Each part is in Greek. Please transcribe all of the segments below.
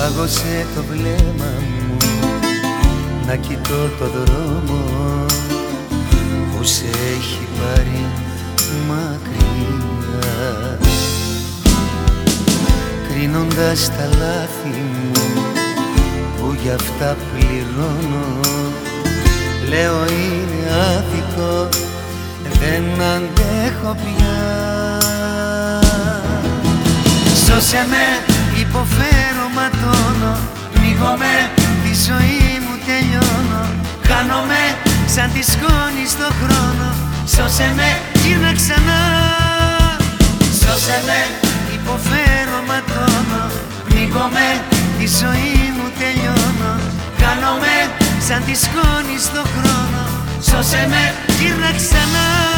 Πάγωσε το βλέμμα μου. Να κοιτώ το δρόμο που σε έχει πάρει μακριά. Κρίνοντας τα λάθη μου που γι' αυτά πληρώνω λέω είναι άδικο δεν αντέχω πια Σώσε με, υποφέρω, ματώνω. Πνίγομαι, τη ζωή μου τελειώνω. Χάνομαι σαν τη σκόνη στο χρόνο. Σώσε με, γύρνα ξανά. Σώσε με, υποφέρω, ματώνω. Πνίγομαι, τη ζωή μου τελειώνω. Χάνομαι σαν τη σκόνη στο χρόνο. Σώσε με, γύρνα ξανά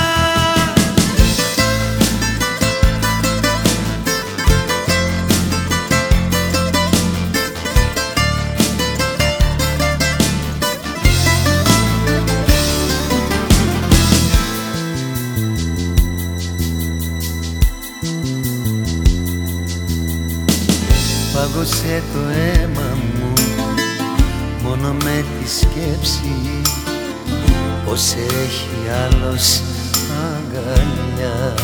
Πάγωσε το αίμα μου μόνο με τη σκέψη. Πως έχει άλλος αγκαλιά.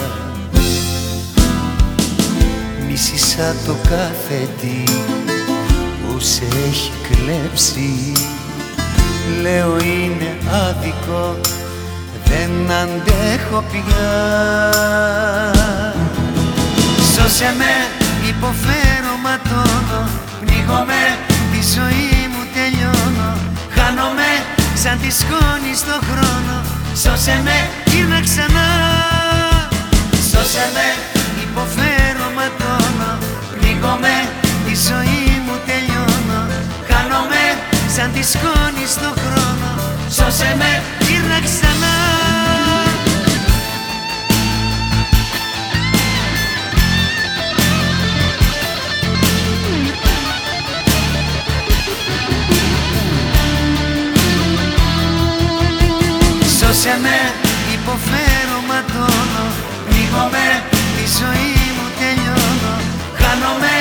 Μίσησα το κάθε τι που σε έχει κλέψει. Λέω είναι άδικο, δεν αντέχω πια Σώσε με, υποφέρω, ματώνω Πνίγομαι, τη ζωή μου τελειώνω. Χάνομαι σαν τη σκόνη στο χρόνο. Σώσε με, γύρνα ξανά. Σώσε με, υποφέρω, ματώνω. Πνίγομαι, τη ζωή μου τελειώνω. Χάνομαι σαν τη σκόνη στο χρόνο. Σώσε με, με, υποφέρω, ματώνω Πνίγομαι, τη ζωή μου τελειώνω. Χάνομαι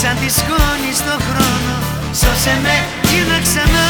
σαν τη σκόνη στο χρόνο. Σώσε με, γύρνα ξανά